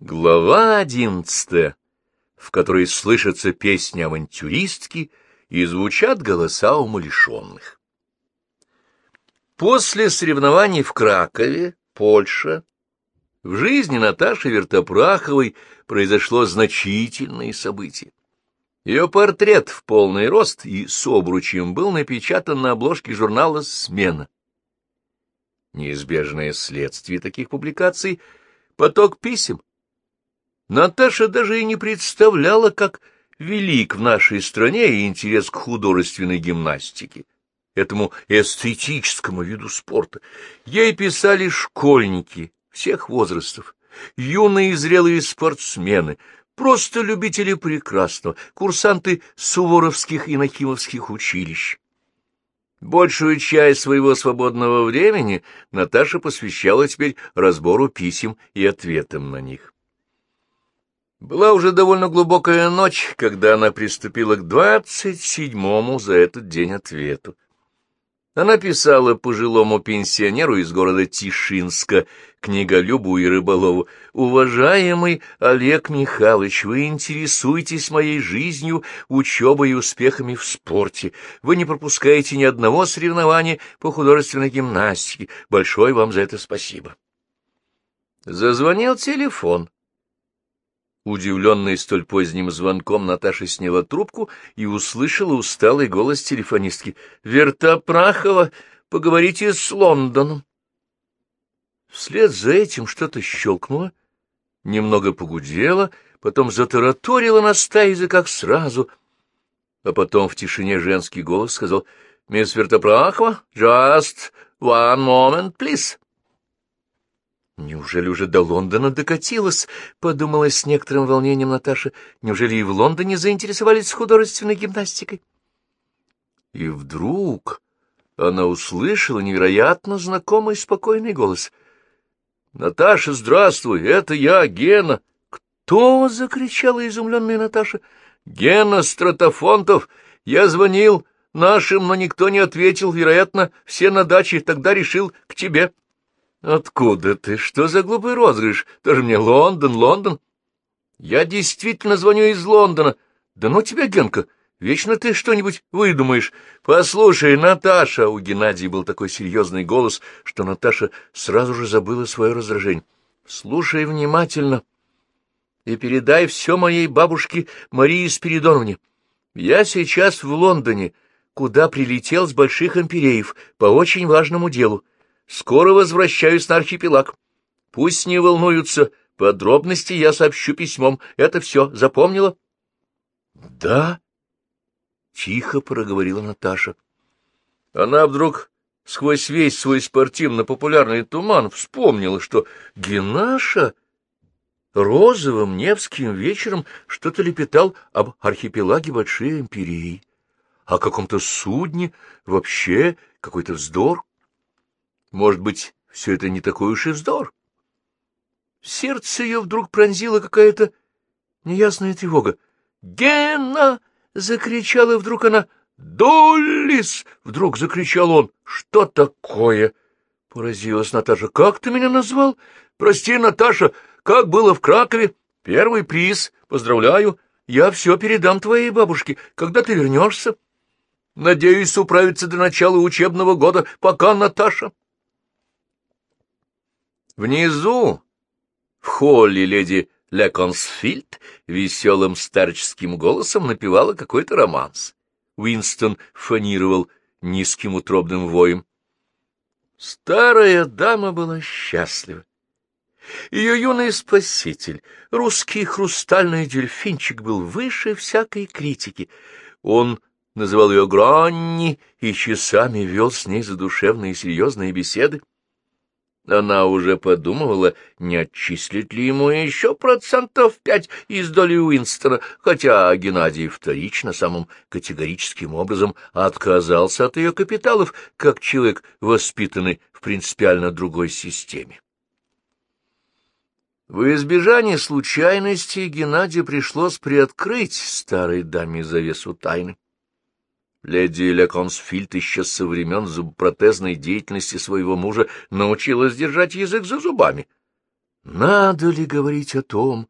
Глава одиннадцатая, в которой слышатся песни авантюристки и звучат голоса умалишенных. После соревнований в Кракове, Польша, в жизни Наташи Вертопраховой произошло значительное событие. Ее портрет в полный рост и с обручем был напечатан на обложке журнала «Смена». Неизбежное следствие таких публикаций — поток писем, Наташа даже и не представляла, как велик в нашей стране интерес к художественной гимнастике, этому эстетическому виду спорта. Ей писали школьники всех возрастов, юные и зрелые спортсмены, просто любители прекрасного, курсанты суворовских и нахимовских училищ. Большую часть своего свободного времени Наташа посвящала теперь разбору писем и ответам на них. Была уже довольно глубокая ночь, когда она приступила к двадцать седьмому за этот день ответу. Она писала пожилому пенсионеру из города Тишинска, книголюбу и рыболову, «Уважаемый Олег Михайлович, вы интересуетесь моей жизнью, учебой и успехами в спорте. Вы не пропускаете ни одного соревнования по художественной гимнастике. Большое вам за это спасибо». Зазвонил телефон. Удивленная столь поздним звонком, Наташа сняла трубку и услышала усталый голос телефонистки. — Вертопрахова, поговорите с Лондоном. Вслед за этим что-то щелкнуло, немного погудело, потом затараторило на ста языках сразу, а потом в тишине женский голос сказал «Мисс Вертопрахова, just one moment, please». «Неужели уже до Лондона докатилась?» — подумала с некоторым волнением Наташа. «Неужели и в Лондоне заинтересовались художественной гимнастикой?» И вдруг она услышала невероятно знакомый спокойный голос. «Наташа, здравствуй! Это я, Гена!» «Кто?» — закричала изумленная Наташа. «Гена Стратофонтов! Я звонил нашим, но никто не ответил. Вероятно, все на даче. Тогда решил к тебе». Откуда ты? Что за глупый розыгрыш? Тоже мне Лондон, Лондон. Я действительно звоню из Лондона. Да ну тебя, Генка, вечно ты что-нибудь выдумаешь. Послушай, Наташа, у Геннадия был такой серьезный голос, что Наташа сразу же забыла свое раздражение. Слушай внимательно и передай все моей бабушке Марии Спиридоновне. Я сейчас в Лондоне, куда прилетел с больших империев по очень важному делу. Скоро возвращаюсь на архипелаг. Пусть не волнуются. Подробности я сообщу письмом. Это все. Запомнила? — Да, — тихо проговорила Наташа. Она вдруг сквозь весь свой спортивно-популярный туман вспомнила, что Генаша розовым Невским вечером что-то лепетал об архипелаге Большой Империи, о каком-то судне, вообще какой-то вздор. Может быть, все это не такой уж и вздор? Сердце ее вдруг пронзила какая-то неясная тревога. «Гена!» — закричала вдруг она. «Доллис!» — вдруг закричал он. «Что такое?» — поразилась Наташа. «Как ты меня назвал? Прости, Наташа, как было в Кракове? Первый приз. Поздравляю. Я все передам твоей бабушке, когда ты вернешься. Надеюсь управиться до начала учебного года. Пока, Наташа». Внизу, в холле леди Леконсфильд, веселым старческим голосом напевала какой-то романс. Уинстон фонировал низким утробным воем. Старая дама была счастлива. Ее юный спаситель, русский хрустальный дельфинчик, был выше всякой критики. Он называл ее Гранни и часами вел с ней задушевные и серьезные беседы. Она уже подумывала, не отчислить ли ему еще процентов пять из доли Уинстона, хотя Геннадий вторично самым категорическим образом отказался от ее капиталов, как человек, воспитанный в принципиально другой системе. В избежание случайности Геннадию пришлось приоткрыть старой даме завесу тайны. Леди Леконсфильд еще со времен зубопротезной деятельности своего мужа научилась держать язык за зубами. Надо ли говорить о том,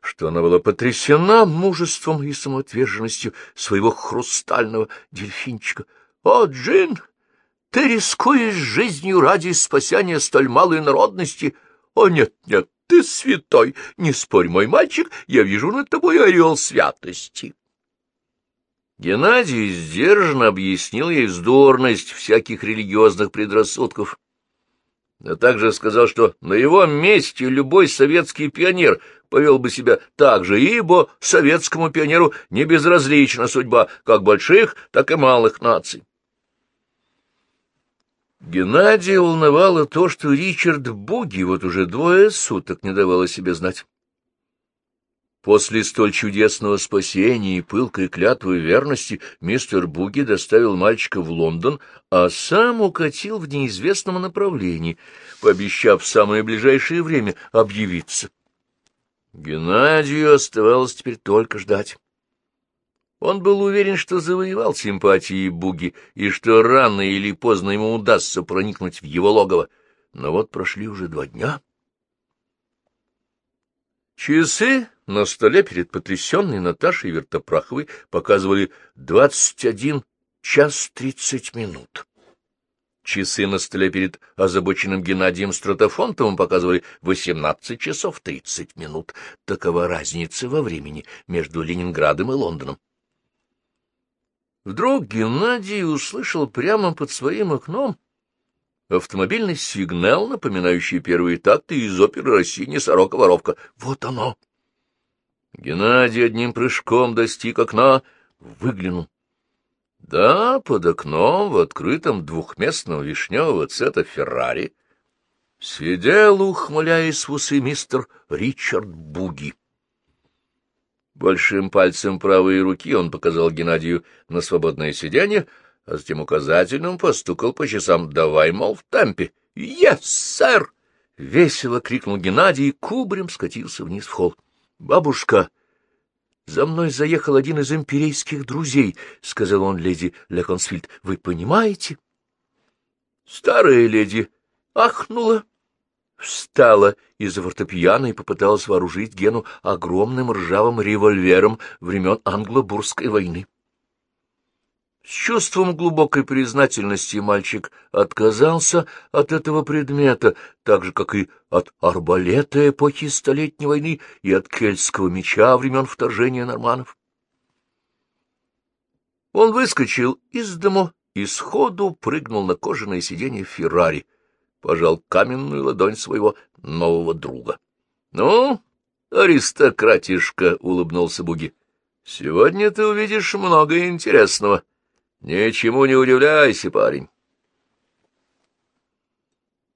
что она была потрясена мужеством и самоотверженностью своего хрустального дельфинчика? «О, Джин, ты рискуешь жизнью ради спасения столь малой народности? О, нет, нет, ты святой, не спорь, мой мальчик, я вижу над тобой орел святости». Геннадий сдержанно объяснил ей вздорность всяких религиозных предрассудков, а также сказал, что на его месте любой советский пионер повел бы себя так же, ибо советскому пионеру не безразлична судьба как больших, так и малых наций. Геннадия волновало то, что Ричард Буги вот уже двое суток не давал о себе знать. После столь чудесного спасения и пылкой клятвы верности мистер Буги доставил мальчика в Лондон, а сам укатил в неизвестном направлении, пообещав в самое ближайшее время объявиться. Геннадию оставалось теперь только ждать. Он был уверен, что завоевал симпатии Буги, и что рано или поздно ему удастся проникнуть в его логово. Но вот прошли уже два дня. Часы на столе перед потрясенной Наташей Вертопраховой показывали двадцать один час тридцать минут. Часы на столе перед озабоченным Геннадием Стратофонтовым показывали восемнадцать часов тридцать минут. Такова разница во времени между Ленинградом и Лондоном. Вдруг Геннадий услышал прямо под своим окном автомобильный сигнал, напоминающий первые такты из оперы России «Сорока-воровка». Вот оно! Геннадий одним прыжком достиг окна, выглянул. Да, под окном в открытом двухместного вишневого цвета Феррари сидел, ухмыляясь в усы, мистер Ричард Буги. Большим пальцем правой руки он показал Геннадию на свободное сиденье, а затем указательным постукал по часам «давай, мол, в темпе». «Yes, сэр!» — весело крикнул Геннадий и кубрем скатился вниз в холл. — Бабушка, за мной заехал один из империйских друзей, — сказал он леди Леконсфильд. — Вы понимаете? Старая леди ахнула, встала из-за фортепиано и попыталась вооружить Гену огромным ржавым револьвером времен Англо-Бурской войны. С чувством глубокой признательности мальчик отказался от этого предмета, так же, как и от арбалета эпохи Столетней войны и от кельтского меча времен вторжения норманов. Он выскочил из дому и сходу прыгнул на кожаное сиденье Феррари, пожал каменную ладонь своего нового друга. — Ну, аристократишка, — улыбнулся Буги, — сегодня ты увидишь много интересного. — Ничему не удивляйся, парень.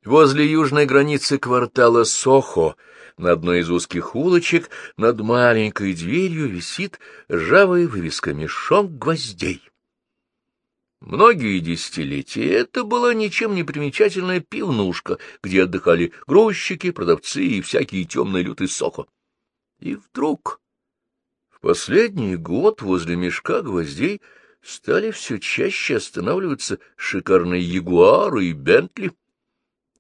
Возле южной границы квартала Сохо на одной из узких улочек над маленькой дверью висит ржавая вывеска «Мешок гвоздей». Многие десятилетия это была ничем не примечательная пивнушка, где отдыхали грузчики, продавцы и всякие темные люты Сохо. И вдруг в последний год возле мешка гвоздей стали все чаще останавливаться шикарные ягуары и бентли.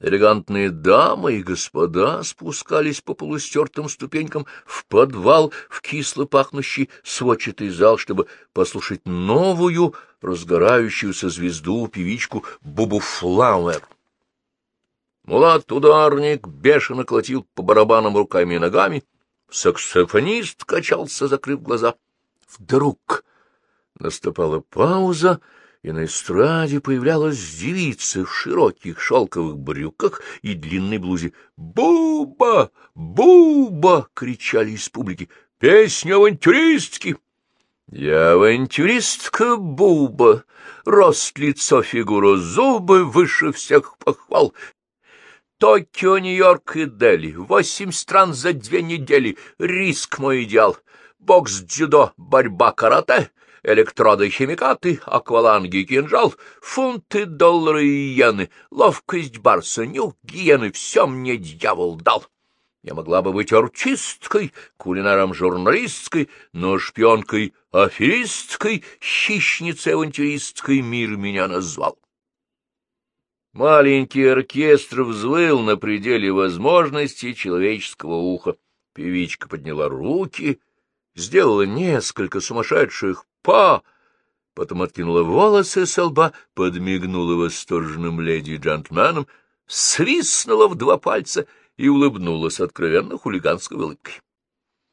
Элегантные дамы и господа спускались по полустертым ступенькам в подвал, в кисло пахнущий сводчатый зал, чтобы послушать новую, разгорающуюся звезду, певичку Бубу Флауэр. Мулат-ударник бешено колотил по барабанам руками и ногами, саксофонист качался, закрыв глаза. Вдруг Наступала пауза, и на эстраде появлялась девица в широких шелковых брюках и длинной блузе. «Буба! Буба!» — кричали из публики. «Песня авантюристки!» «Я авантюристка Буба, рост, лицо, фигура, зубы выше всех похвал. Токио, Нью-Йорк и Дели, восемь стран за две недели, риск мой идеал, бокс, дзюдо, борьба, карате, электроды, химикаты, акваланги, кинжал, фунты, доллары и иены, ловкость барса, нюх гиены, все мне дьявол дал. Я могла бы быть артисткой, кулинаром-журналисткой, но шпионкой, аферисткой, хищницей-авантюристкой мир меня назвал. Маленький оркестр взвыл на пределе возможностей человеческого уха. Певичка подняла руки, сделала несколько сумасшедших па, потом откинула волосы со лба, подмигнула восторженным леди и джентльменам, свистнула в два пальца и улыбнулась откровенно хулиганской улыбкой.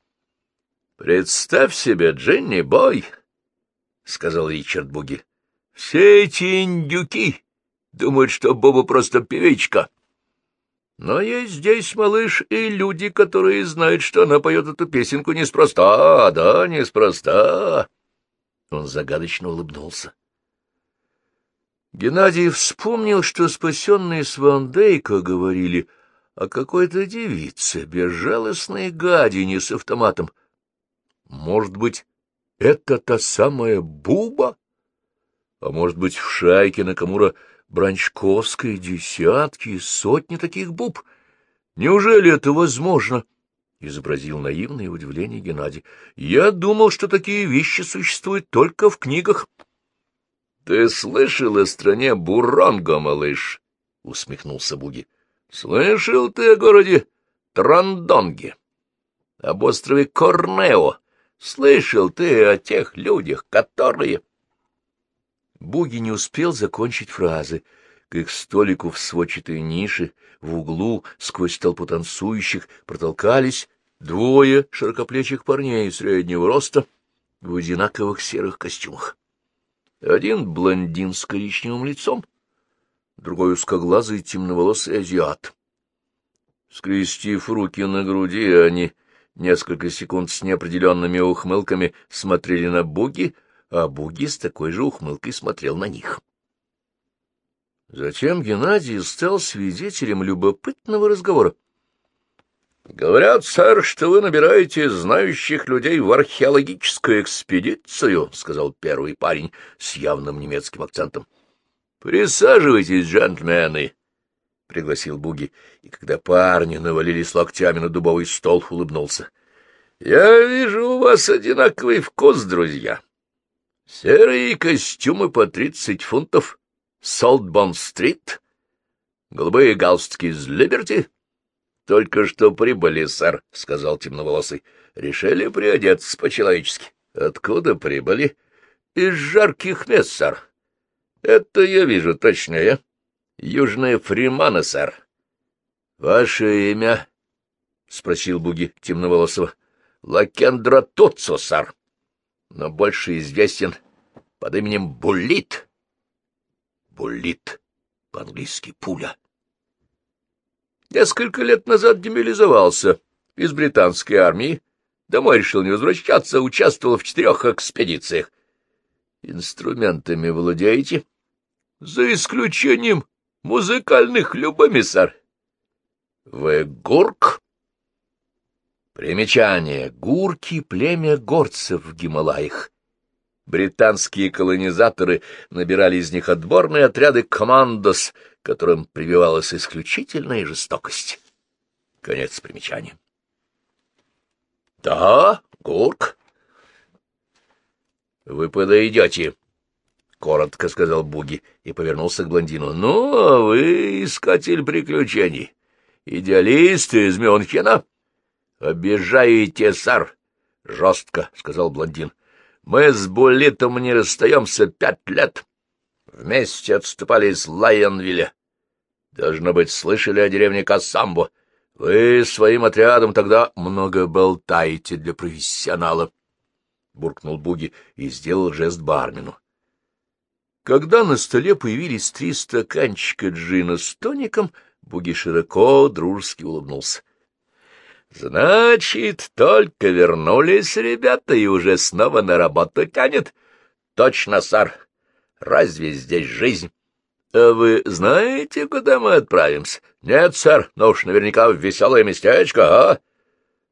— Представь себе, Дженни Бой, — сказал Ричард Буги, — все эти индюки думают, что Боба просто певичка. Но есть здесь, малыш, и люди, которые знают, что она поет эту песенку неспроста, да, неспроста. Он загадочно улыбнулся. Геннадий вспомнил, что спасенные с Вандейка говорили о какой-то девице, безжалостной гадине с автоматом. Может быть, это та самая Буба? А может быть, в шайке Накамура Бранчковской десятки, сотни таких буб. Неужели это возможно? — изобразил наивное удивление Геннадий. — Я думал, что такие вещи существуют только в книгах. — Ты слышал о стране Буронго, малыш? — усмехнулся Буги. — Слышал ты о городе Трандонге? Об острове Корнео? Слышал ты о тех людях, которые... Буги не успел закончить фразы. К их столику в сводчатой нише, в углу, сквозь толпу танцующих, протолкались двое широкоплечих парней среднего роста в одинаковых серых костюмах. Один блондин с коричневым лицом, другой узкоглазый темноволосый азиат. Скрестив руки на груди, они несколько секунд с неопределенными ухмылками смотрели на Буги, а Буги с такой же ухмылкой смотрел на них. Затем Геннадий стал свидетелем любопытного разговора. — Говорят, сэр, что вы набираете знающих людей в археологическую экспедицию, — сказал первый парень с явным немецким акцентом. — Присаживайтесь, джентльмены, — пригласил Буги, и когда парни навалились локтями на дубовый стол, улыбнулся. — Я вижу у вас одинаковый вкус, друзья. Серые костюмы по тридцать фунтов, Солтбон-стрит, голубые галстуки из Либерти. — Только что прибыли, сэр, — сказал темноволосый. — Решили приодеться по-человечески. — Откуда прибыли? — Из жарких мест, сэр. — Это я вижу точнее. Южные Фриманы, сэр. — Ваше имя? — спросил Буги темноволосого. — Лакендра Туцу, сэр но больше известен под именем Буллит. Буллит, по-английски пуля. Несколько лет назад демобилизовался из британской армии. Домой решил не возвращаться, участвовал в четырех экспедициях. Инструментами владеете? За исключением музыкальных любыми, сэр. Вы гурк? Примечание. Гурки — племя горцев в Гималаях. Британские колонизаторы набирали из них отборные отряды командос, которым прививалась исключительная жестокость. Конец примечания. — Да, Гурк. — Вы подойдете, — коротко сказал Буги и повернулся к блондину. — Ну, а вы искатель приключений, идеалист из Мюнхена? —— Обижаете, сэр, — жестко сказал блондин. — Мы с Буллитом не расстаемся пять лет. Вместе отступали из Лайонвилля. Должно быть, слышали о деревне Кассамбо. Вы своим отрядом тогда много болтаете для профессионала. Буркнул Буги и сделал жест бармену. Когда на столе появились три стаканчика джина с тоником, Буги широко, дружески улыбнулся. Значит, только вернулись ребята и уже снова на работу тянет. Точно, сэр. Разве здесь жизнь? А вы знаете, куда мы отправимся? Нет, сэр, но уж наверняка в веселое местечко, а?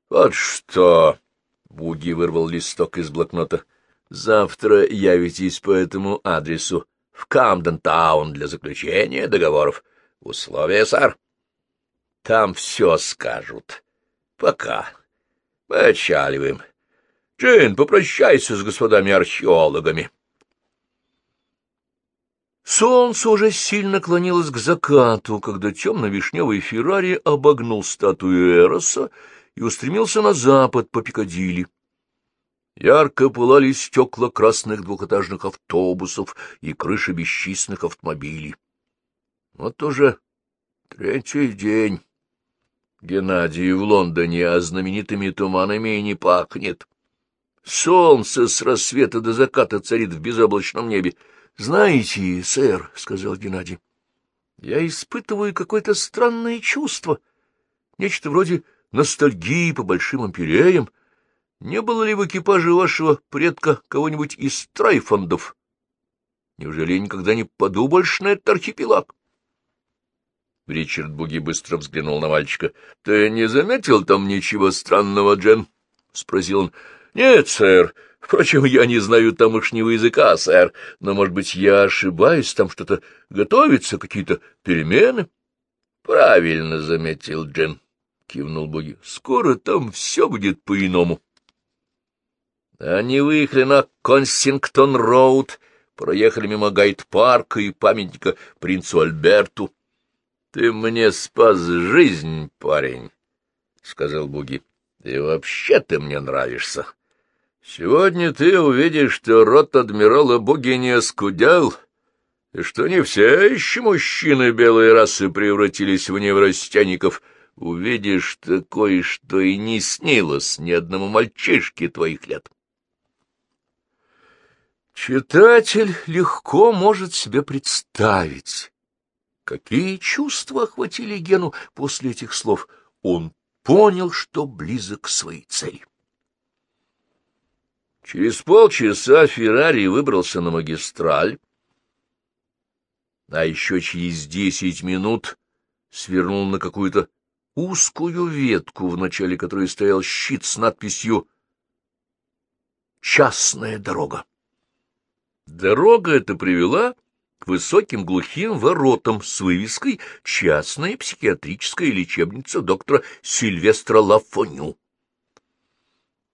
Вот что... Буги вырвал листок из блокнота. Завтра явитесь по этому адресу в Камден-таун для заключения договоров. Условия, сэр. Там все скажут. Пока. Мы отчаливаем. Джин, попрощайся с господами археологами. Солнце уже сильно клонилось к закату, когда темно-вишневый Феррари обогнул статую Эроса и устремился на запад по Пикадилли. Ярко пылали стекла красных двухэтажных автобусов и крыши бесчисленных автомобилей. Вот уже третий день. Геннадий в Лондоне, а знаменитыми туманами и не пахнет. Солнце с рассвета до заката царит в безоблачном небе. — Знаете, сэр, — сказал Геннадий, — я испытываю какое-то странное чувство, нечто вроде ностальгии по большим империям. Не было ли в экипаже вашего предка кого-нибудь из трайфондов? Неужели я никогда не паду больше на этот архипелаг? Ричард Буги быстро взглянул на мальчика. — Ты не заметил там ничего странного, Джен? — спросил он. — Нет, сэр. Впрочем, я не знаю тамошнего языка, сэр, но, может быть, я ошибаюсь, там что-то готовится, какие-то перемены? — Правильно заметил Джен, — кивнул Буги. — Скоро там все будет по-иному. Они выехали на Консингтон-роуд, проехали мимо Гайд-парка и памятника принцу Альберту. — Ты мне спас жизнь, парень, — сказал Буги. — И вообще ты мне нравишься. Сегодня ты увидишь, что рот адмирала Буги не оскудел, и что не все еще мужчины белой расы превратились в неврастенников. Увидишь такое, что и не снилось ни одному мальчишке твоих лет. Читатель легко может себе представить, какие чувства охватили Гену после этих слов. Он понял, что близок к своей цели. Через полчаса Феррари выбрался на магистраль, а еще через десять минут свернул на какую-то узкую ветку, в начале которой стоял щит с надписью «Частная дорога». Дорога эта привела высоким глухим воротам с вывеской «Частная психиатрическая лечебница доктора Сильвестра Лафоню».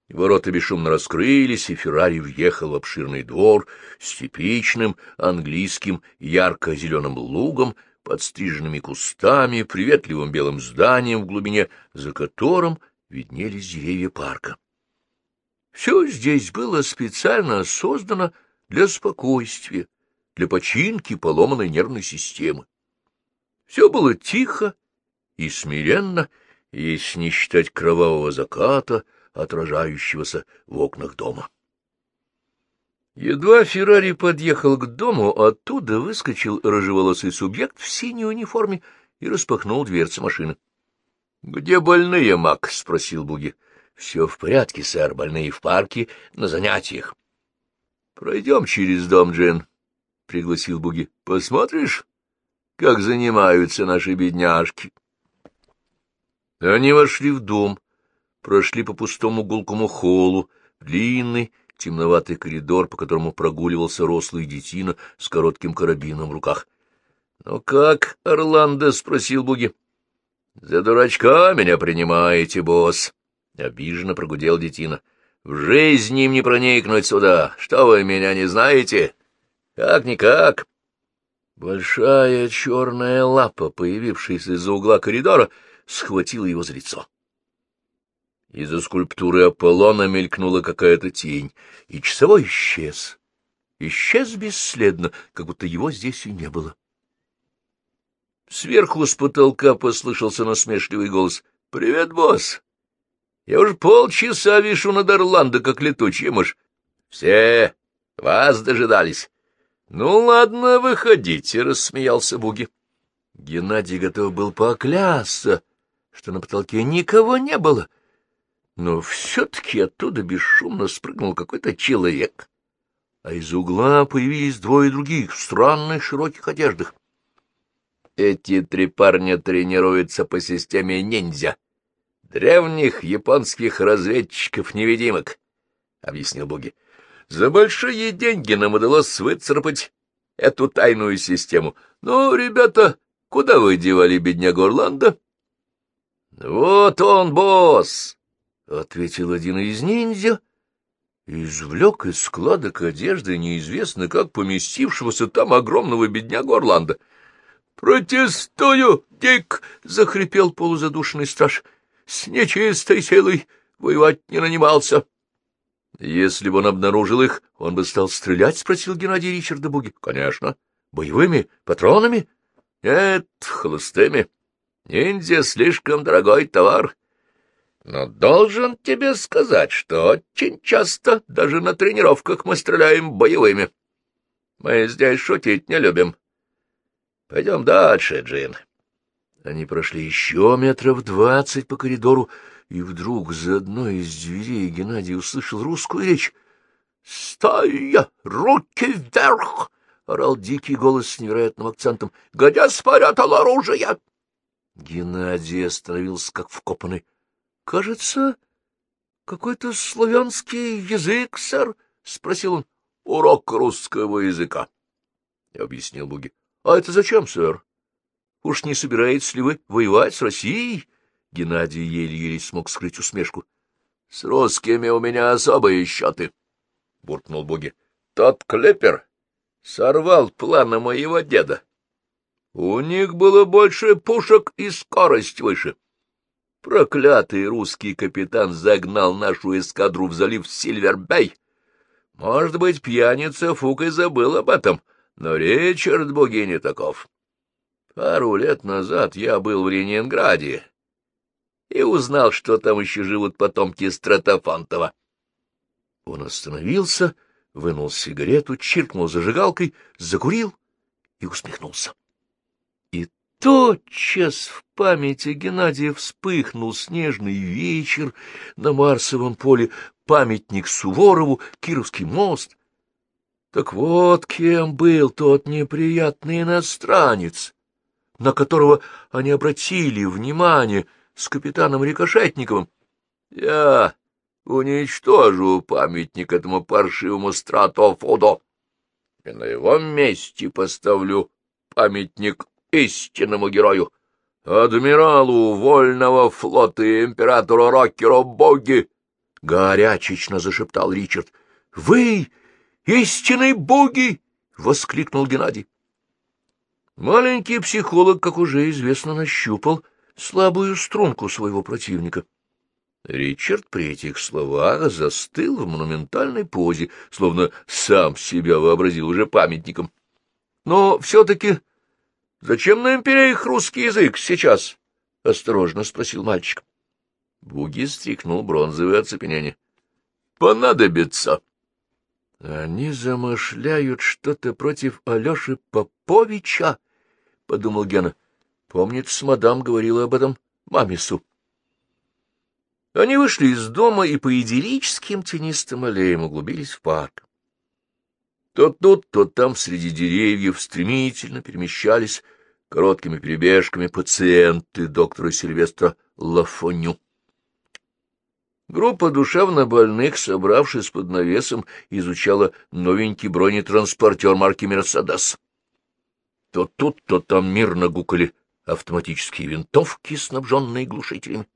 Ворота бесшумно раскрылись, и Феррари въехал в обширный двор с типичным английским ярко-зеленым лугом, подстриженными кустами, приветливым белым зданием в глубине, за которым виднелись деревья парка. Все здесь было специально создано для спокойствия, для починки поломанной нервной системы. Все было тихо и смиренно, если не считать кровавого заката, отражающегося в окнах дома. Едва Феррари подъехал к дому, оттуда выскочил рыжеволосый субъект в синей униформе и распахнул дверцы машины. — Где больные, Мак? — спросил Буги. — Все в порядке, сэр, больные в парке, на занятиях. Пройдем через дом, Джин, — пригласил Буги. — Посмотришь, как занимаются наши бедняжки? Они вошли в дом, прошли по пустому гулкому холлу, длинный темноватый коридор, по которому прогуливался рослый детина с коротким карабином в руках. — Ну как, Орландо? — спросил Буги. — За дурачка меня принимаете, босс. — обиженно прогудел детина. В жизни им не проникнуть сюда. Что вы меня не знаете? Как-никак. Большая черная лапа, появившаяся из-за угла коридора, схватила его за лицо. Из-за скульптуры Аполлона мелькнула какая-то тень, и часовой исчез. Исчез бесследно, как будто его здесь и не было. Сверху с потолка послышался насмешливый голос. — Привет, босс! Я уже полчаса вишу над Орландо, как летучая мышь. Все вас дожидались. Ну, ладно, выходите, — рассмеялся Буги. Геннадий готов был поклясться, что на потолке никого не было. Но все-таки оттуда бесшумно спрыгнул какой-то человек, а из угла появились двое других в странных широких одеждах. Эти три парня тренируются по системе ниндзя древних японских разведчиков-невидимок, — объяснил Буги. За большие деньги нам удалось выцарапать эту тайную систему. Ну, ребята, куда вы девали беднягу Орландо? — Вот он, босс! — ответил один из ниндзя, извлек из складок одежды неизвестно как поместившегося там огромного беднягу Орландо. «Протестую, Дик!» — захрипел полузадушенный страж. «С нечистой силой воевать не нанимался». «Если бы он обнаружил их, он бы стал стрелять?» — спросил Геннадий Ричарда Буги. «Конечно. Боевыми? Патронами?» «Нет, холостыми. Ниндзя — слишком дорогой товар. Но должен тебе сказать, что очень часто даже на тренировках мы стреляем боевыми. Мы здесь шутить не любим. Пойдем дальше, Джин». Они прошли еще метров двадцать по коридору, и вдруг за одной из дверей Геннадий услышал русскую речь. «Стоя! Руки вверх!» — орал дикий голос с невероятным акцентом. «Где спрятал оружие?» Геннадий остановился, как вкопанный. — Кажется, какой-то славянский язык, сэр? — спросил он. — Урок русского языка, — объяснил Буги. — А это зачем, сэр? Уж не собираетесь ли вы воевать с Россией? Геннадий еле-еле смог скрыть усмешку. — С русскими у меня особые счеты, — буркнул Боги. — Тот клепер сорвал планы моего деда. У них было больше пушек и скорость выше. Проклятый русский капитан загнал нашу эскадру в залив Сильвербей. Может быть, пьяница Фук и забыл об этом, но Ричард Боги не таков. Пару лет назад я был в Ленинграде и узнал, что там еще живут потомки Стратофантова. Он остановился, вынул сигарету, чиркнул зажигалкой, закурил и усмехнулся. И тотчас в памяти Геннадия вспыхнул снежный вечер на Марсовом поле, памятник Суворову, Кировский мост. Так вот кем был тот неприятный иностранец, на которого они обратили внимание с капитаном Рикошетниковым. Я уничтожу памятник этому паршивому стратофудо и на его месте поставлю памятник истинному герою, адмиралу вольного флота и императору Рокеру Боги! — горячечно зашептал Ричард. — Вы истинный боги! — воскликнул Геннадий. Маленький психолог, как уже известно, нащупал слабую струнку своего противника. Ричард при этих словах застыл в монументальной позе, словно сам себя вообразил уже памятником. Но все-таки Зачем нам переих русский язык сейчас? — осторожно спросил мальчик. Буги стряхнул бронзовое оцепенение. — Понадобится. — Они замышляют что-то против Алеши Поповича, — подумал Гена. Помнится, мадам говорила об этом мамису. Они вышли из дома и по идиллическим тенистым аллеям углубились в парк. То тут, то там среди деревьев стремительно перемещались короткими перебежками пациенты доктора Сильвестра Лафоню. Группа душевно больных, собравшись под навесом, изучала новенький бронетранспортер марки «Мерседес». То тут, то там мирно гукали автоматические винтовки, снабженные глушителями.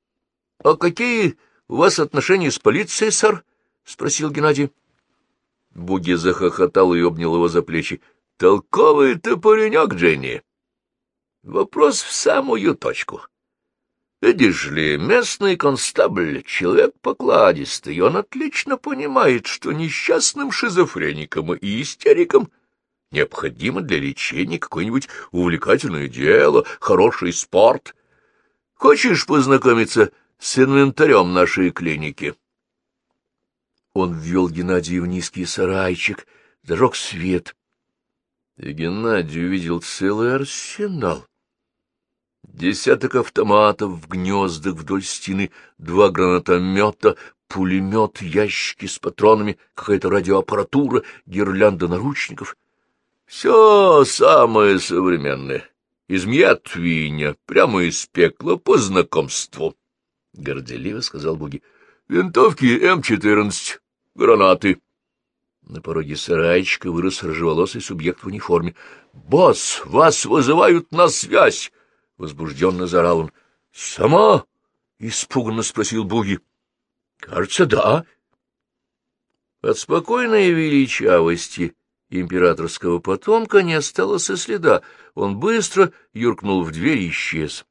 — А какие у вас отношения с полицией, сэр? — спросил Геннадий. Буги захохотал и обнял его за плечи. — Толковый ты паренек, Дженни. Вопрос в самую точку. Видишь ли, местный констабль — человек покладистый, он отлично понимает, что несчастным шизофреникам и истерикам необходимо для лечения какое-нибудь увлекательное дело, хороший спорт. Хочешь познакомиться с инвентарем нашей клиники? Он ввел Геннадия в низкий сарайчик, зажег свет. И Геннадий увидел целый арсенал. Десяток автоматов в гнездах вдоль стены, два гранатомета, пулемет, ящики с патронами, какая-то радиоаппаратура, гирлянда наручников. Все самое современное. Из Мьятвиня, прямо из пекла, по знакомству. — горделиво сказал Буги. — Винтовки М-14, гранаты. На пороге сарайчика вырос рыжеволосый субъект в униформе. — Босс, вас вызывают на связь! — возбужденно заорал он. — Сама? — испуганно спросил Буги. — Кажется, да. От спокойной величавости императорского потомка не осталось и следа. Он быстро юркнул в дверь и исчез.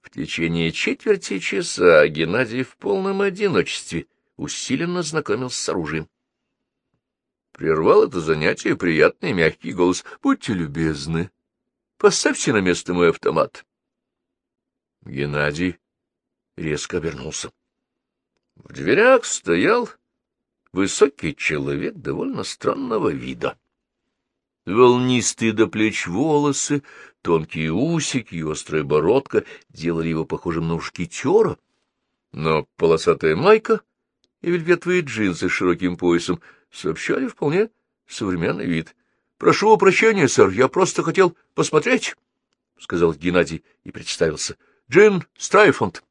В течение четверти часа Геннадий в полном одиночестве усиленно знакомился с оружием. Прервал это занятие приятный мягкий голос. — Будьте любезны, поставьте на место мой автомат. Геннадий резко обернулся. В дверях стоял высокий человек довольно странного вида. Волнистые до плеч волосы, тонкие усики и острая бородка делали его похожим на ушкетера, но полосатая майка и вельветовые джинсы с широким поясом сообщали вполне современный вид. — Прошу прощения, сэр, я просто хотел посмотреть, — сказал Геннадий и представился. — Джин Страйфонд.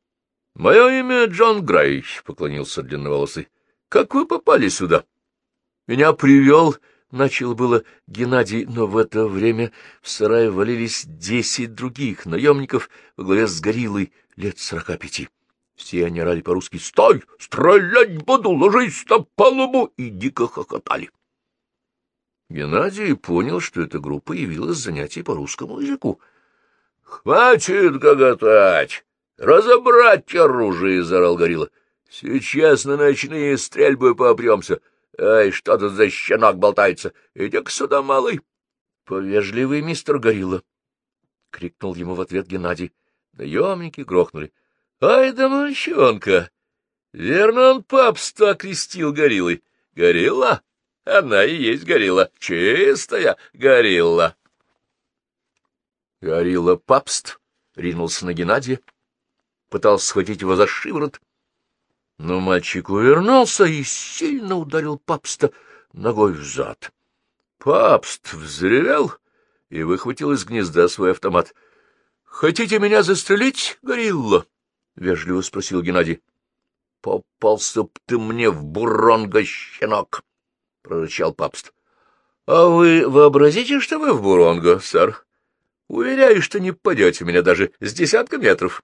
— Мое имя Джон Грей, — поклонился длинноволосый. — Как вы попали сюда? — Меня привел, — начал было Геннадий, но в это время в сарае валились десять других наемников во главе с гориллой лет сорока пяти. Все они орали по-русски «Стой! Стрелять буду! Ложись на палубу!» и дико хохотали. Геннадий понял, что эта группа явилась занятий по русскому языку. — Хватит гоготать! Разобрать оружие! — заорал горилла. — Сейчас на ночные стрельбы попремся. Эй, что тут за щенок болтается? Иди-ка сюда, малый. — Повежливый мистер горилла! — крикнул ему в ответ Геннадий. Наемники грохнули. — Ай да мальчонка! Верно он папство окрестил гориллой. Горилла? Она и есть горилла. Чистая горилла. Горилла папст ринулся на Геннадия пытался схватить его за шиворот. Но мальчик увернулся и сильно ударил папста ногой в зад. Папст взревел и выхватил из гнезда свой автомат. — Хотите меня застрелить, горилла? — вежливо спросил Геннадий. — Попался б ты мне в буронго, щенок! — прорычал папст. — А вы вообразите, что вы в буронго, сэр? Уверяю, что не падете меня даже с десятка метров.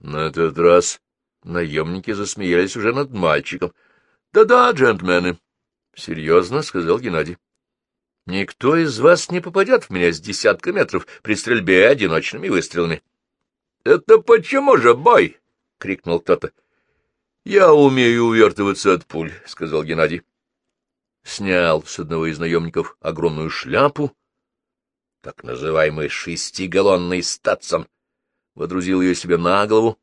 На этот раз наемники засмеялись уже над мальчиком. «Да — Да-да, джентльмены, — серьезно сказал Геннадий. — Никто из вас не попадет в меня с десятка метров при стрельбе одиночными выстрелами. — Это почему же, бой? — крикнул кто-то. — Я умею увертываться от пуль, — сказал Геннадий. Снял с одного из наемников огромную шляпу, так называемый шестигаллонный статсон, водрузил ее себе на голову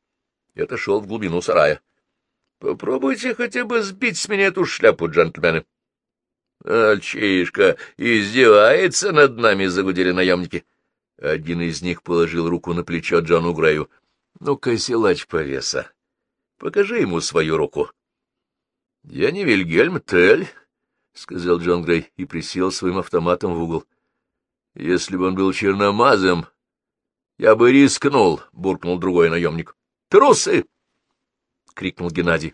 и отошел в глубину сарая. — Попробуйте хотя бы сбить с меня эту шляпу, джентльмены. — Альчишка издевается над нами, — загудели наемники. Один из них положил руку на плечо Джону Грею. — Ну-ка, силач повеса, покажи ему свою руку. — Я не Вильгельм Тель, — сказал Джон Грей и присел своим автоматом в угол. — Если бы он был черномазым, я бы рискнул, — буркнул другой наемник. — Трусы! — крикнул Геннадий.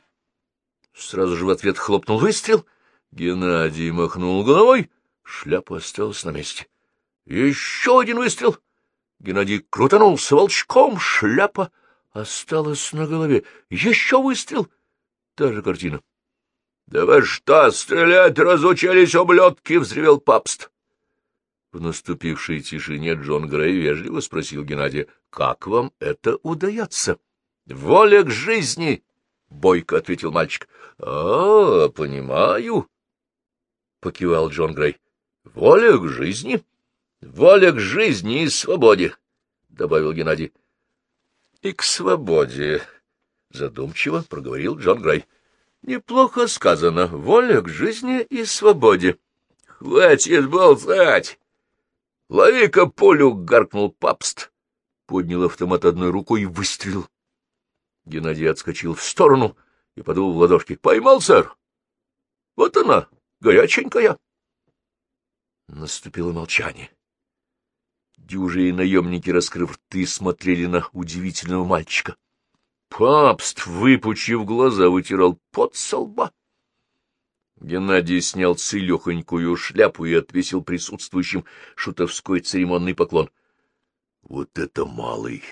Сразу же в ответ хлопнул выстрел. Геннадий махнул головой. Шляпа осталась на месте. Еще один выстрел. Геннадий крутанулся волчком. Шляпа осталась на голове. Еще выстрел. Та же картина. — Да вы что, стрелять разучились, ублюдки? — взревел папст. В наступившей тишине Джон Грей вежливо спросил Геннадия, — Как вам это удается? — Воля к жизни! — бойко ответил мальчик. — А, понимаю, — покивал Джон Грей. — Воля к жизни? — Воля к жизни и свободе, — добавил Геннадий. — И к свободе, — задумчиво проговорил Джон Грей. — Неплохо сказано. Воля к жизни и свободе. — Хватит болтать! «Лови-ка пулю!» — гаркнул папст. Поднял автомат одной рукой и выстрелил. Геннадий отскочил в сторону и подул в ладошки. «Поймал, сэр! Вот она, горяченькая!» Наступило молчание. Дюжи и наемники, раскрыв рты, смотрели на удивительного мальчика. Папст, выпучив глаза, вытирал пот со лба. Геннадий снял целехонькую шляпу и отвесил присутствующим шутовской церемонный поклон. — Вот это малый!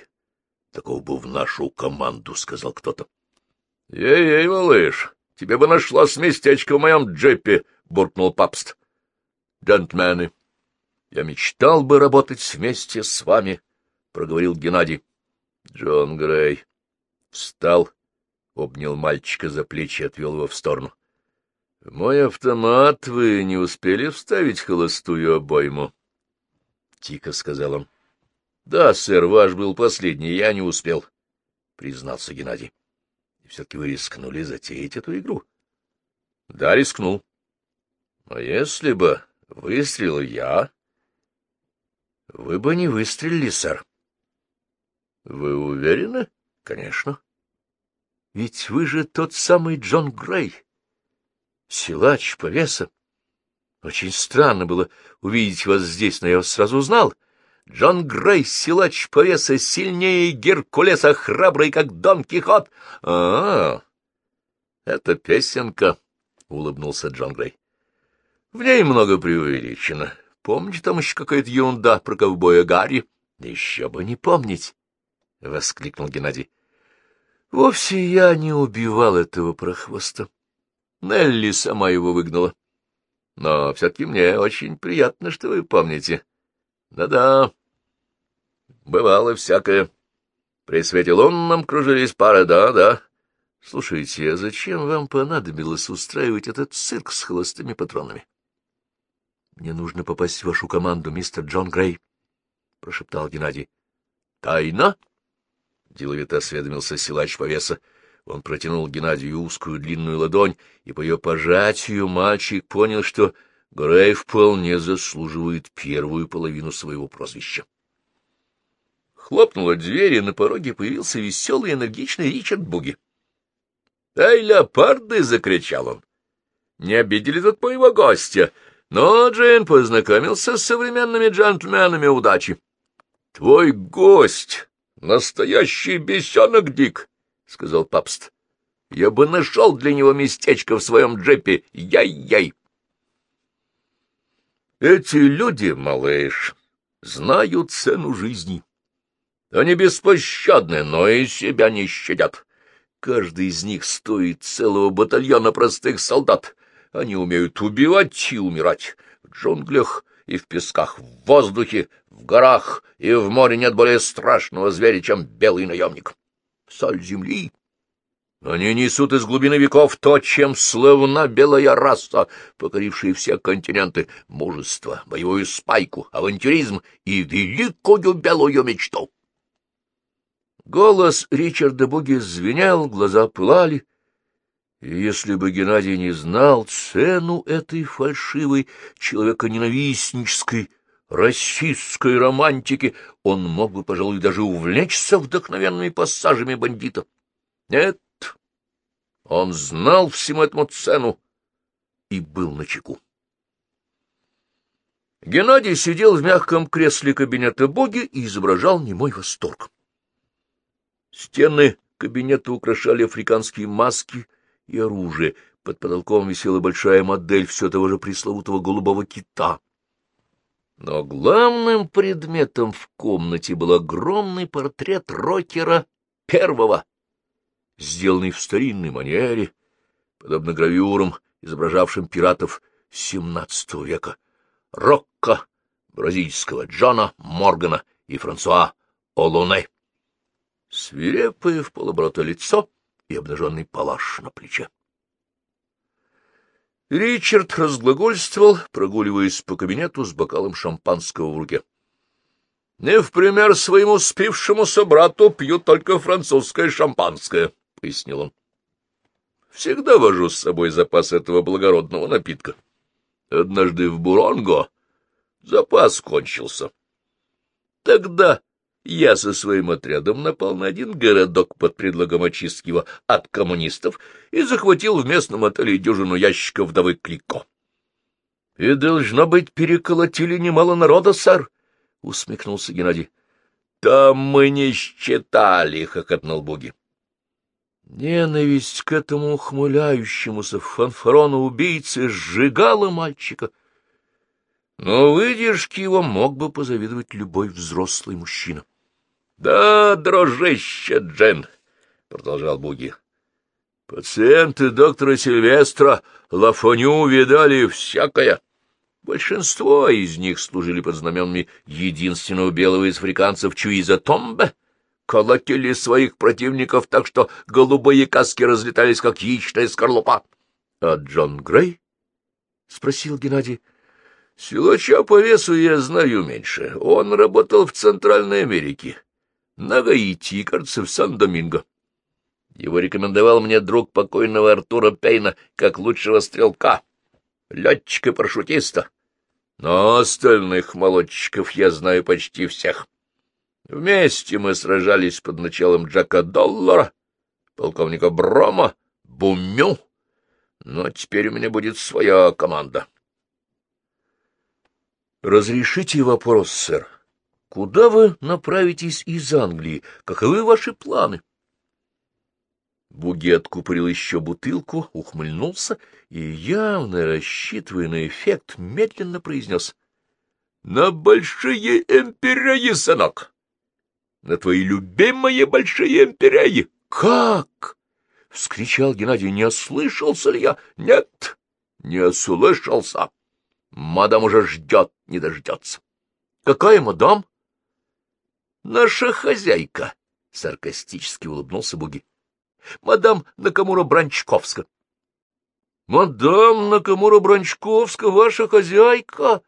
Такого бы в нашу команду, — сказал кто-то. — Ей-ей, малыш, Тебе бы нашлось местечко в моем джипе, — буркнул папст. — Джентльмены, я мечтал бы работать вместе с вами, — проговорил Геннадий. Джон Грей встал, обнял мальчика за плечи и отвел его в сторону. — В мой автомат вы не успели вставить холостую обойму? — тихо сказал он. — Да, сэр, ваш был последний, я не успел, — признался Геннадий. — И все-таки вы рискнули затеять эту игру? — Да, рискнул. — А если бы выстрелил я? — Вы бы не выстрелили, сэр. — Вы уверены? — Конечно. — Ведь вы же тот самый Джон Грей, силач повеса. Очень странно было увидеть вас здесь, но я вас сразу узнал. Джон Грей, силач повеса, сильнее Геркулеса, храбрый, как Дон Кихот. А, -а, -а это песенка, — улыбнулся Джон Грей. В ней много преувеличено. Помните, там еще какая-то ерунда про ковбоя Гарри? — Еще бы не помнить, — воскликнул Геннадий. — Вовсе я не убивал этого прохвоста. Нелли сама его выгнала. Но все-таки мне очень приятно, что вы помните. Да-да, бывало всякое. При свете лунном кружились пары, да-да. Слушайте, а зачем вам понадобилось устраивать этот цирк с холостыми патронами? — Мне нужно попасть в вашу команду, мистер Джон Грей, — прошептал Геннадий. — Тайна? — деловито осведомился силач повеса. Он протянул Геннадию узкую длинную ладонь, и по ее пожатию мальчик понял, что Грей вполне заслуживает первую половину своего прозвища. Хлопнула дверь, и на пороге появился веселый энергичный Ричард Буги. — Эй, леопарды! — закричал он. — Не обидели тут моего гостя, но Джейн познакомился с современными джентльменами удачи. — Твой гость — настоящий бесенок Дик! — сказал папст. — Я бы нашел для него местечко в своем джипе. Яй-яй! Эти люди, малыш, знают цену жизни. Они беспощадны, но и себя не щадят. Каждый из них стоит целого батальона простых солдат. Они умеют убивать и умирать. В джунглях и в песках, в воздухе, в горах и в море нет более страшного зверя, чем белый наемник соль земли. Они несут из глубины веков то, чем славна белая раса, покорившая все континенты, мужество, боевую спайку, авантюризм и великую белую мечту. Голос Ричарда Буги звенел, глаза пылали. И если бы Геннадий не знал цену этой фальшивой человеконенавистнической расистской романтики, он мог бы, пожалуй, даже увлечься вдохновенными пассажами бандита. Нет, он знал всему этому цену и был начеку. Геннадий сидел в мягком кресле кабинета Боги и изображал немой восторг. Стены кабинета украшали африканские маски и оружие. Под потолком висела большая модель все того же пресловутого голубого кита. Но главным предметом в комнате был огромный портрет рокера первого, сделанный в старинной манере, подобно гравюрам, изображавшим пиратов XVII века, Рокко, бразильского Джона Моргана и Франсуа Олоне. Свирепое в полоборота лицо и обнаженный палаш на плече. Ричард разглагольствовал, прогуливаясь по кабинету с бокалом шампанского в руке. — Не в пример своему спившему собрату пью только французское шампанское, — пояснил он. — Всегда вожу с собой запас этого благородного напитка. Однажды в Буронго запас кончился. Тогда я со своим отрядом напал на один городок под предлогом очистки его от коммунистов и захватил в местном отеле дюжину ящиков вдовы Клико. — И, должно быть, переколотили немало народа, сэр, — усмехнулся Геннадий. — Там мы не считали, — хохотнул Буги. Ненависть к этому ухмыляющемуся фанфарону-убийце сжигала мальчика. Но выдержки его мог бы позавидовать любой взрослый мужчина. — Да, дрожище Джен, — продолжал Буги, Пациенты доктора Сильвестра Лафоню видали всякое. Большинство из них служили под знаменами единственного белого из африканцев Чуиза Томбе, колотили своих противников так, что голубые каски разлетались, как яичная скорлупа. — А Джон Грей? — спросил Геннадий. — Силача по весу я знаю меньше. Он работал в Центральной Америке. На Гаити, кажется, в Сан-Доминго. Его рекомендовал мне друг покойного Артура Пейна как лучшего стрелка, летчика-парашютиста. Но остальных молодчиков я знаю почти всех. Вместе мы сражались под началом Джака Доллара, полковника Брома, Бумю. Но теперь у меня будет своя команда. Разрешите вопрос, сэр. Куда вы направитесь из Англии? Каковы ваши планы? Буги откупорил еще бутылку, ухмыльнулся и, явно рассчитывая на эффект, медленно произнес. — На большие империи, сынок! На твои любимые большие империи! Как? — вскричал Геннадий. — Не ослышался ли я? — Нет, не ослышался. Мадам уже ждет, не дождется. — Какая мадам? — Наша хозяйка, — саркастически улыбнулся Буги мадам Накамура Бранчковска. — Мадам Накамура Бранчковска, ваша хозяйка?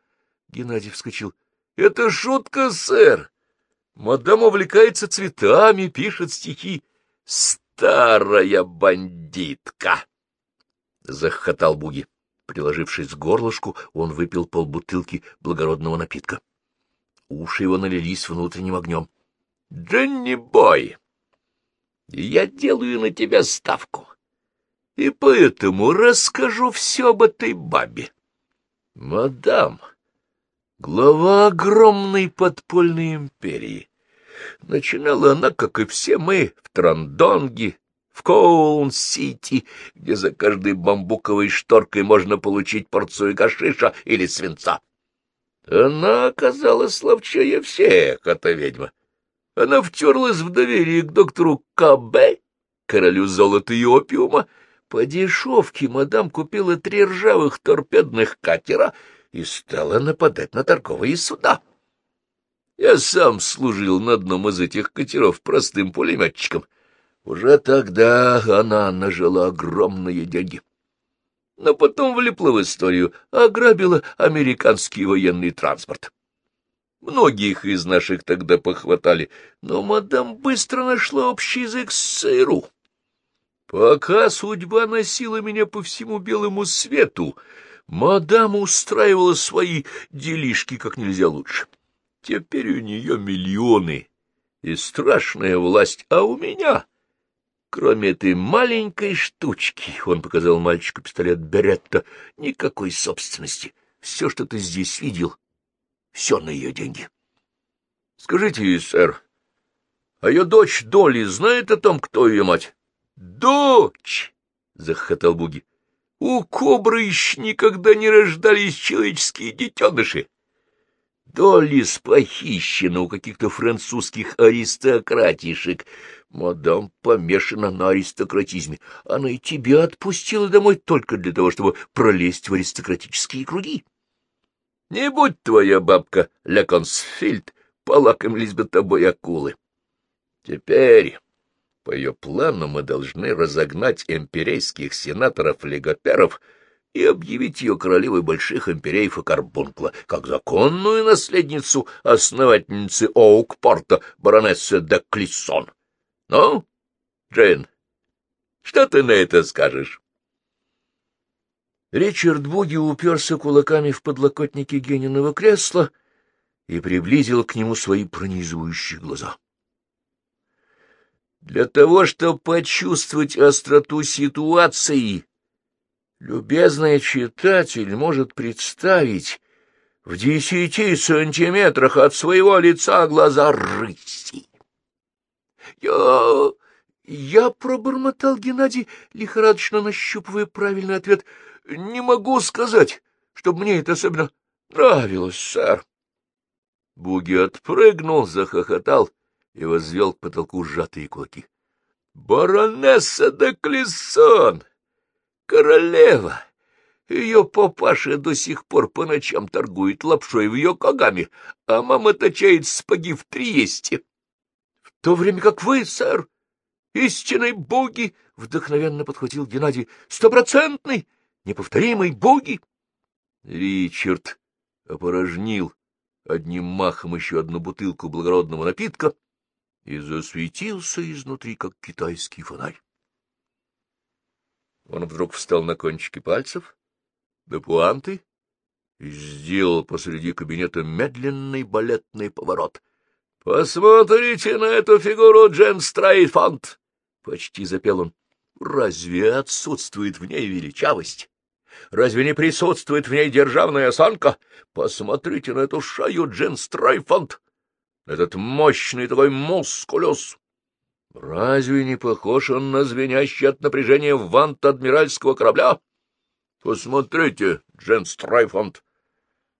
Геннадий вскочил. — Это шутка, сэр. Мадам увлекается цветами, пишет стихи. Старая бандитка! — захохотал Буги. Приложившись к горлышку, он выпил полбутылки благородного напитка. Уши его налились внутренним огнем. — Дженни Бой! Я делаю на тебя ставку, и поэтому расскажу все об этой бабе. Мадам, глава огромной подпольной империи. Начинала она, как и все мы, в Трандонге, в Коун-Сити, где за каждой бамбуковой шторкой можно получить порцию гашиша или свинца. Она оказалась ловчее всех, эта ведьма. Она втерлась в доверие к доктору К.Б., королю золота и опиума. По дешевке мадам купила три ржавых торпедных катера и стала нападать на торговые суда. Я сам служил на одном из этих катеров простым пулеметчиком. Уже тогда она нажила огромные деньги. Но потом влипла в историю, ограбила американский военный транспорт. Многих из наших тогда похватали, но мадам быстро нашла общий язык с сыру. Пока судьба носила меня по всему белому свету, мадам устраивала свои делишки как нельзя лучше. Теперь у нее миллионы и страшная власть, а у меня, кроме этой маленькой штучки, он показал мальчику пистолет Беретта, никакой собственности. Все, что ты здесь видел, все на ее деньги. — Скажите, сэр, а ее дочь Долли знает о том, кто ее мать? — Дочь! — захохотал Буги. — У кобры еще никогда не рождались человеческие детеныши. Долли спохищена у каких-то французских аристократишек. Мадам помешана на аристократизме. Она и тебя отпустила домой только для того, чтобы пролезть в аристократические круги. Не будь твоя бабка Леконсфильд, полакомились бы тобой акулы. Теперь, по ее плану, мы должны разогнать имперейских сенаторов-легоперов и объявить ее королевой больших импереев и карбункла, как законную наследницу основательницы Оукпорта, баронессы де Клиссон. Ну, Джейн, что ты на это скажешь? Ричард Буги уперся кулаками в подлокотники Гениного кресла и приблизил к нему свои пронизывающие глаза. Для того, чтобы почувствовать остроту ситуации, любезный читатель может представить в десяти сантиметрах от своего лица глаза рыси. Я... я пробормотал Геннадий, лихорадочно нащупывая правильный ответ — не могу сказать, чтобы мне это особенно нравилось, сэр. Буги отпрыгнул, захохотал и возвел к потолку сжатые кулаки. Баронесса де Клессон! Королева! Ее папаша до сих пор по ночам торгует лапшой в ее когами, а мама точает спаги в Триесте. В то время как вы, сэр, истинной боги, — вдохновенно подхватил Геннадий, — стопроцентный, неповторимый боги. Ричард опорожнил одним махом еще одну бутылку благородного напитка и засветился изнутри, как китайский фонарь. Он вдруг встал на кончики пальцев, до пуанты, и сделал посреди кабинета медленный балетный поворот. — Посмотрите на эту фигуру, Джен Страйфант! — почти запел он. — Разве отсутствует в ней величавость? Разве не присутствует в ней державная осанка? Посмотрите на эту шаю, Джен Страйфант! Этот мощный такой мускулес! Разве не похож он на звенящий от напряжения вант адмиральского корабля? Посмотрите, Джен Страйфант,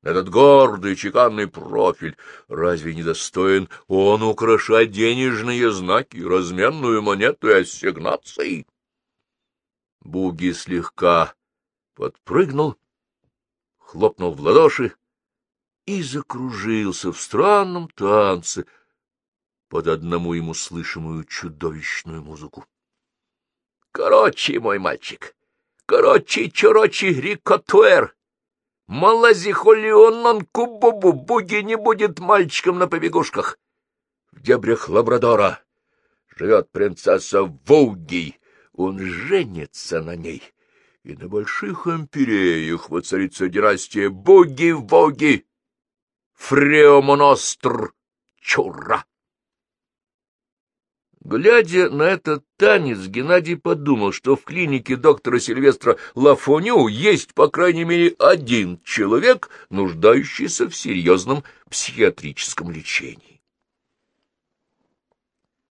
этот гордый чеканный профиль, разве не достоин он украшать денежные знаки, разменную монету и ассигнации? Буги слегка подпрыгнул, хлопнул в ладоши и закружился в странном танце под одному ему слышимую чудовищную музыку. — Короче, мой мальчик, короче, чорочи, рикотуэр, малазихолионон кубобу, буги не будет мальчиком на побегушках. В дебрях Лабрадора живет принцесса Вуги, он женится на ней и на больших империях воцарится династия Боги-Воги, Фреомоностр, Чура. Глядя на этот танец, Геннадий подумал, что в клинике доктора Сильвестра Лафоню есть, по крайней мере, один человек, нуждающийся в серьезном психиатрическом лечении.